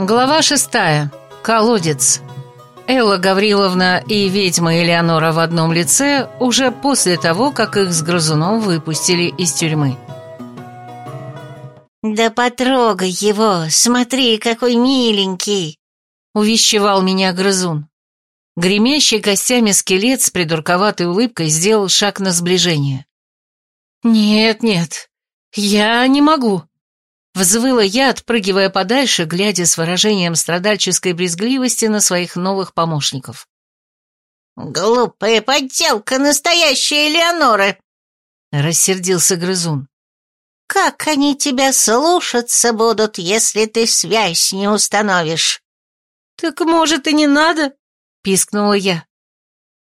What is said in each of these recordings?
Глава шестая. Колодец. Элла Гавриловна и ведьма Элеонора в одном лице уже после того, как их с грызуном выпустили из тюрьмы. «Да потрогай его, смотри, какой миленький!» — увещевал меня грызун. Гремящий костями скелет с придурковатой улыбкой сделал шаг на сближение. «Нет, нет, я не могу», — взвыла я, отпрыгивая подальше, глядя с выражением страдальческой брезгливости на своих новых помощников. «Глупая подделка настоящая Элеонора!» — рассердился грызун. «Как они тебя слушаться будут, если ты связь не установишь?» «Так, может, и не надо?» — пискнула я.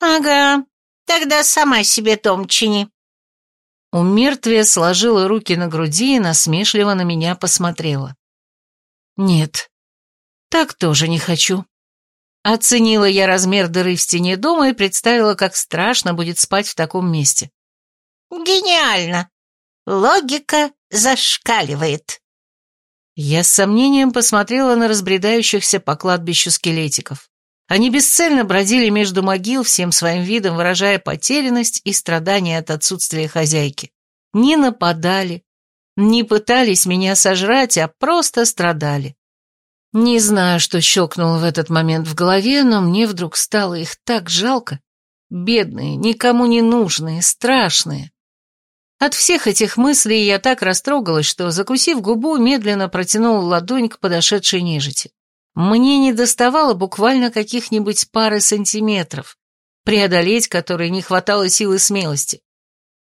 «Ага, тогда сама себе дом чини». У мертвия сложила руки на груди и насмешливо на меня посмотрела. «Нет, так тоже не хочу». Оценила я размер дыры в стене дома и представила, как страшно будет спать в таком месте. «Гениально! Логика зашкаливает». Я с сомнением посмотрела на разбредающихся по кладбищу скелетиков. Они бесцельно бродили между могил, всем своим видом выражая потерянность и страдания от отсутствия хозяйки. Не нападали, не пытались меня сожрать, а просто страдали. Не знаю, что щелкнуло в этот момент в голове, но мне вдруг стало их так жалко. Бедные, никому не нужные, страшные. От всех этих мыслей я так растрогалась, что, закусив губу, медленно протянула ладонь к подошедшей нежити. Мне не доставало буквально каких-нибудь пары сантиметров, преодолеть которые не хватало силы смелости.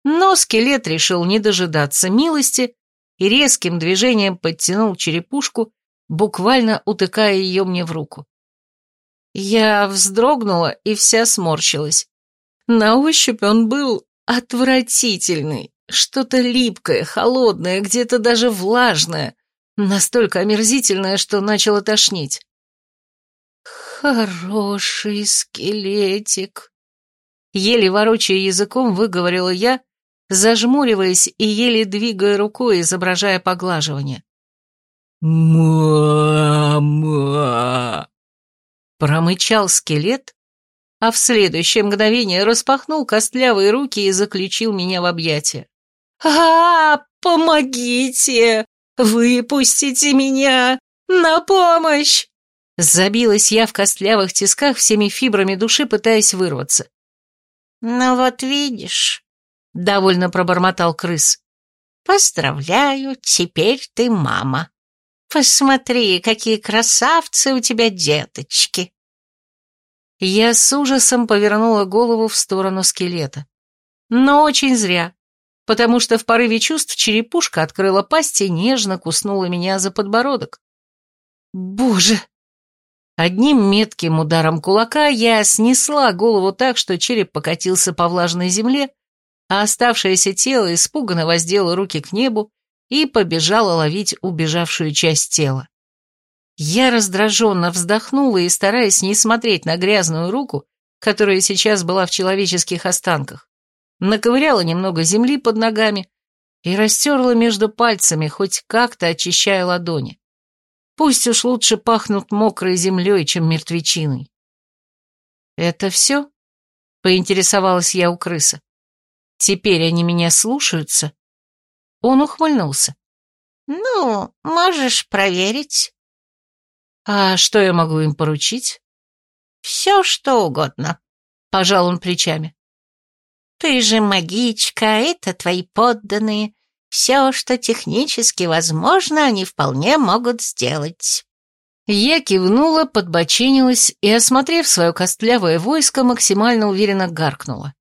Но скелет решил не дожидаться милости и резким движением подтянул черепушку, буквально утыкая ее мне в руку. Я вздрогнула и вся сморщилась. На ощупь он был отвратительный. Что-то липкое, холодное, где-то даже влажное, настолько омерзительное, что начало тошнить. «Хороший скелетик», — еле ворочая языком выговорила я, зажмуриваясь и еле двигая рукой, изображая поглаживание. «Мама!» Промычал скелет, а в следующее мгновение распахнул костлявые руки и заключил меня в объятия а, помогите! Выпустите меня! На помощь!» Забилась я в костлявых тисках всеми фибрами души, пытаясь вырваться. «Ну вот видишь», — довольно пробормотал крыс. «Поздравляю, теперь ты мама. Посмотри, какие красавцы у тебя деточки!» Я с ужасом повернула голову в сторону скелета. Но очень зря потому что в порыве чувств черепушка открыла пасть и нежно куснула меня за подбородок. Боже! Одним метким ударом кулака я снесла голову так, что череп покатился по влажной земле, а оставшееся тело испуганно воздело руки к небу и побежало ловить убежавшую часть тела. Я раздраженно вздохнула и, стараясь не смотреть на грязную руку, которая сейчас была в человеческих останках, наковыряла немного земли под ногами и растерла между пальцами, хоть как-то очищая ладони. Пусть уж лучше пахнут мокрой землей, чем мертвечиной. «Это все?» — поинтересовалась я у крыса. «Теперь они меня слушаются?» Он ухмыльнулся. «Ну, можешь проверить». «А что я могу им поручить?» «Все, что угодно», — пожал он плечами. Ты же магичка, это твои подданные. Все, что технически возможно, они вполне могут сделать». Я кивнула, подбоченилась и, осмотрев свое костлявое войско, максимально уверенно гаркнула.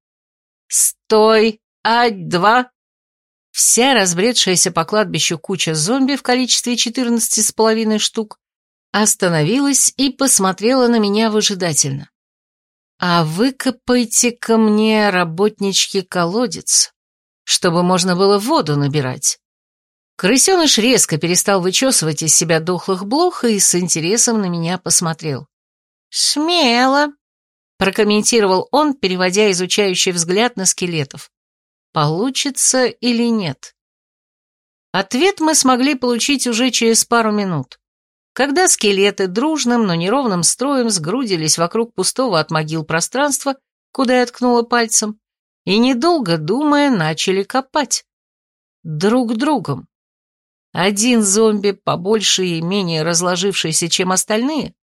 «Стой! Ать-два!» Вся разбредшаяся по кладбищу куча зомби в количестве четырнадцати с половиной штук остановилась и посмотрела на меня выжидательно. А выкопайте ко мне, работнички, колодец, чтобы можно было воду набирать. Крысеныш резко перестал вычесывать из себя дохлых блох и с интересом на меня посмотрел. «Смело», — прокомментировал он, переводя изучающий взгляд на скелетов. «Получится или нет?» Ответ мы смогли получить уже через пару минут. Когда скелеты дружным, но неровным строем сгрудились вокруг пустого от могил пространства, куда я ткнула пальцем, и, недолго думая, начали копать. Друг другом. Один зомби, побольше и менее разложившийся, чем остальные,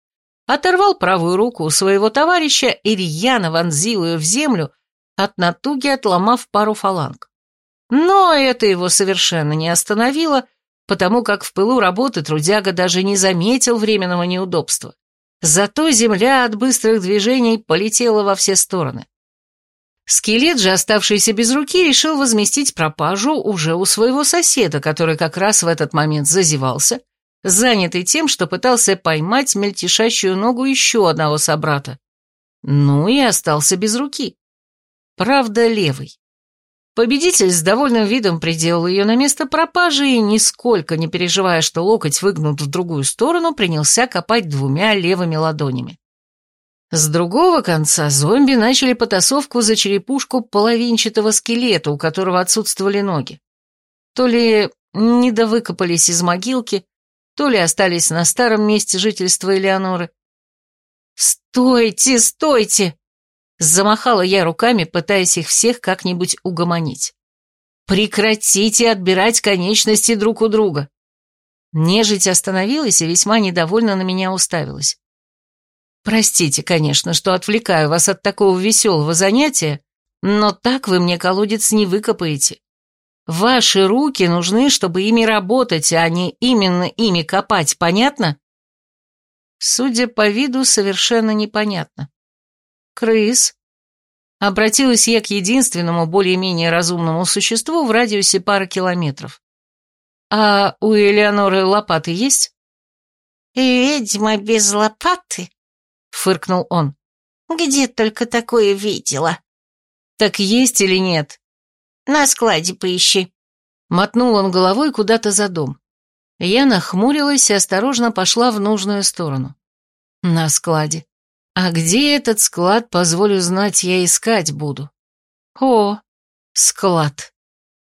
оторвал правую руку у своего товарища и рьяно вонзил ее в землю, от натуги отломав пару фаланг. Но это его совершенно не остановило, потому как в пылу работы трудяга даже не заметил временного неудобства. Зато земля от быстрых движений полетела во все стороны. Скелет же, оставшийся без руки, решил возместить пропажу уже у своего соседа, который как раз в этот момент зазевался, занятый тем, что пытался поймать мельтешащую ногу еще одного собрата. Ну и остался без руки. Правда, левый. Победитель с довольным видом приделал ее на место пропажи и, нисколько не переживая, что локоть выгнут в другую сторону, принялся копать двумя левыми ладонями. С другого конца зомби начали потасовку за черепушку половинчатого скелета, у которого отсутствовали ноги. То ли недовыкопались из могилки, то ли остались на старом месте жительства Элеоноры. «Стойте, стойте!» Замахала я руками, пытаясь их всех как-нибудь угомонить. «Прекратите отбирать конечности друг у друга!» Нежить остановилась и весьма недовольно на меня уставилась. «Простите, конечно, что отвлекаю вас от такого веселого занятия, но так вы мне колодец не выкопаете. Ваши руки нужны, чтобы ими работать, а не именно ими копать, понятно?» Судя по виду, совершенно непонятно. «Крыс?» Обратилась я к единственному более-менее разумному существу в радиусе пары километров. «А у Элеоноры лопаты есть?» «Ведьма без лопаты?» — фыркнул он. «Где только такое видела?» «Так есть или нет?» «На складе поищи». Мотнул он головой куда-то за дом. Я нахмурилась и осторожно пошла в нужную сторону. На складе. А где этот склад, позволю знать, я искать буду. О, склад.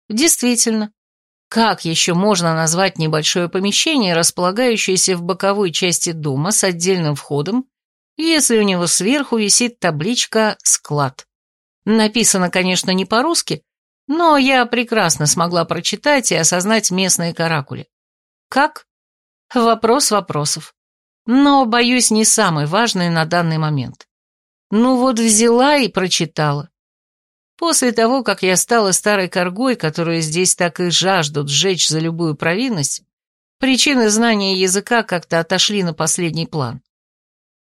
Действительно. Как еще можно назвать небольшое помещение, располагающееся в боковой части дома с отдельным входом, если у него сверху висит табличка «Склад». Написано, конечно, не по-русски, но я прекрасно смогла прочитать и осознать местные каракули. Как? Вопрос вопросов но, боюсь, не самый важный на данный момент. Ну вот взяла и прочитала. После того, как я стала старой коргой, которую здесь так и жаждут сжечь за любую провинность, причины знания языка как-то отошли на последний план.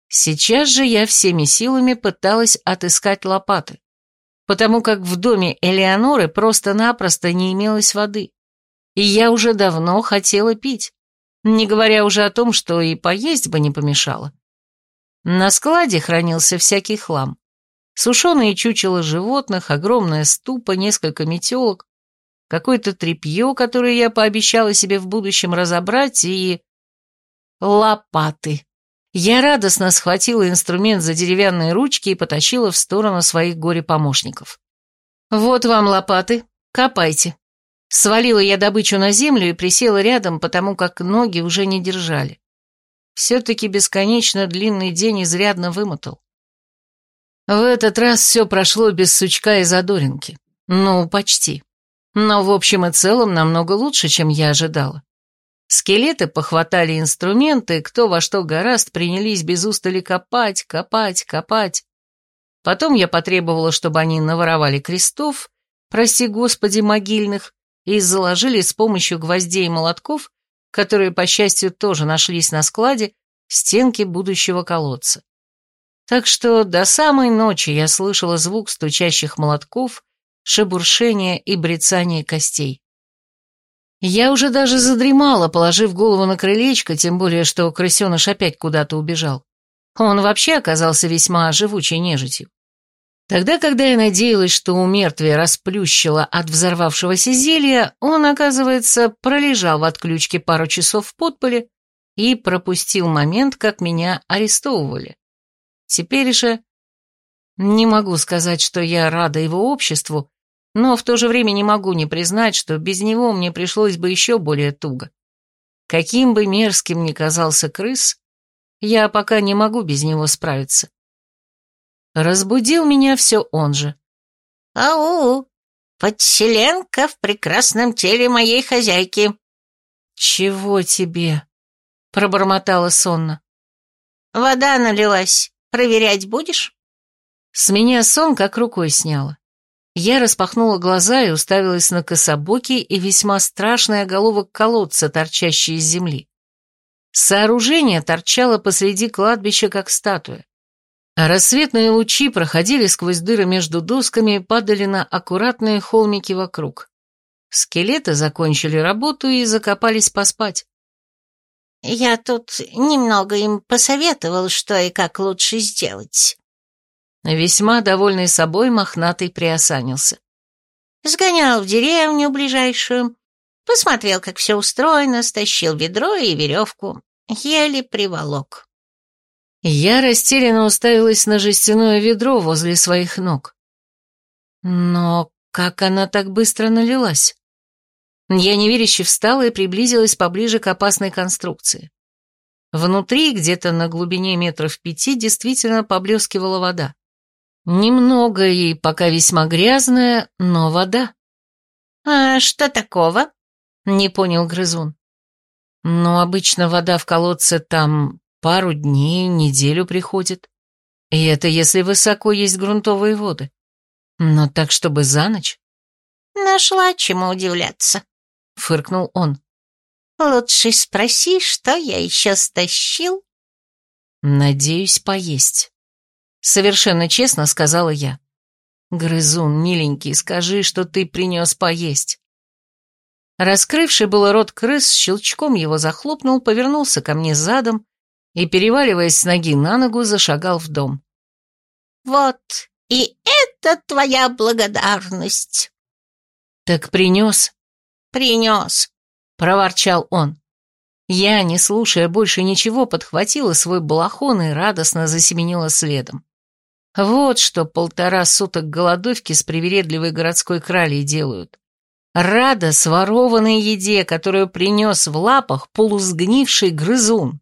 Сейчас же я всеми силами пыталась отыскать лопаты, потому как в доме Элеоноры просто-напросто не имелось воды, и я уже давно хотела пить не говоря уже о том, что и поесть бы не помешало. На складе хранился всякий хлам. Сушеные чучела животных, огромная ступа, несколько метелок, какое-то тряпье, которое я пообещала себе в будущем разобрать, и... лопаты. Я радостно схватила инструмент за деревянные ручки и потащила в сторону своих горе-помощников. «Вот вам лопаты, копайте. Свалила я добычу на землю и присела рядом, потому как ноги уже не держали. Все-таки бесконечно длинный день изрядно вымотал. В этот раз все прошло без сучка и задоринки. Ну, почти. Но в общем и целом намного лучше, чем я ожидала. Скелеты похватали инструменты, кто во что гораст принялись без устали копать, копать, копать. Потом я потребовала, чтобы они наворовали крестов, прости господи, могильных, и заложили с помощью гвоздей и молотков, которые, по счастью, тоже нашлись на складе, стенки будущего колодца. Так что до самой ночи я слышала звук стучащих молотков, шебуршения и брецания костей. Я уже даже задремала, положив голову на крылечко, тем более, что крысеныш опять куда-то убежал. Он вообще оказался весьма живучей нежитью. Тогда, когда я надеялась, что у мертвия расплющило от взорвавшегося зелья, он, оказывается, пролежал в отключке пару часов в подполе и пропустил момент, как меня арестовывали. Теперь же... Не могу сказать, что я рада его обществу, но в то же время не могу не признать, что без него мне пришлось бы еще более туго. Каким бы мерзким ни казался крыс, я пока не могу без него справиться. Разбудил меня все он же. «Ау! Подселенка в прекрасном теле моей хозяйки!» «Чего тебе?» — пробормотала сонно. «Вода налилась. Проверять будешь?» С меня сон как рукой сняло. Я распахнула глаза и уставилась на кособокий и весьма страшный оголовок колодца, торчащий из земли. Сооружение торчало посреди кладбища, как статуя. А рассветные лучи проходили сквозь дыры между досками и падали на аккуратные холмики вокруг. Скелеты закончили работу и закопались поспать. «Я тут немного им посоветовал, что и как лучше сделать». Весьма довольный собой мохнатый приосанился. Сгонял в деревню ближайшую, посмотрел, как все устроено, стащил ведро и веревку, еле приволок. Я растерянно уставилась на жестяное ведро возле своих ног. Но как она так быстро налилась? Я неверяще встала и приблизилась поближе к опасной конструкции. Внутри, где-то на глубине метров пяти, действительно поблескивала вода. Немного и пока весьма грязная, но вода. «А что такого?» — не понял грызун. «Ну, обычно вода в колодце там пару дней, неделю приходит. И это если высоко есть грунтовые воды. Но так, чтобы за ночь?» «Нашла чему удивляться», — фыркнул он. «Лучше спроси, что я еще стащил?» «Надеюсь, поесть», — совершенно честно сказала я. «Грызун, миленький, скажи, что ты принес поесть». Раскрывший было рот крыс, щелчком его захлопнул, повернулся ко мне задом и, переваливаясь с ноги на ногу, зашагал в дом. «Вот и это твоя благодарность!» «Так принес?» «Принес», — проворчал он. Я, не слушая больше ничего, подхватила свой балахон и радостно засеменила следом. Вот что полтора суток голодовки с привередливой городской кралей делают. Рада сворованной еде, которую принес в лапах полусгнивший грызун.